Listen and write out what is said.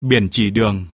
biển chỉ đường.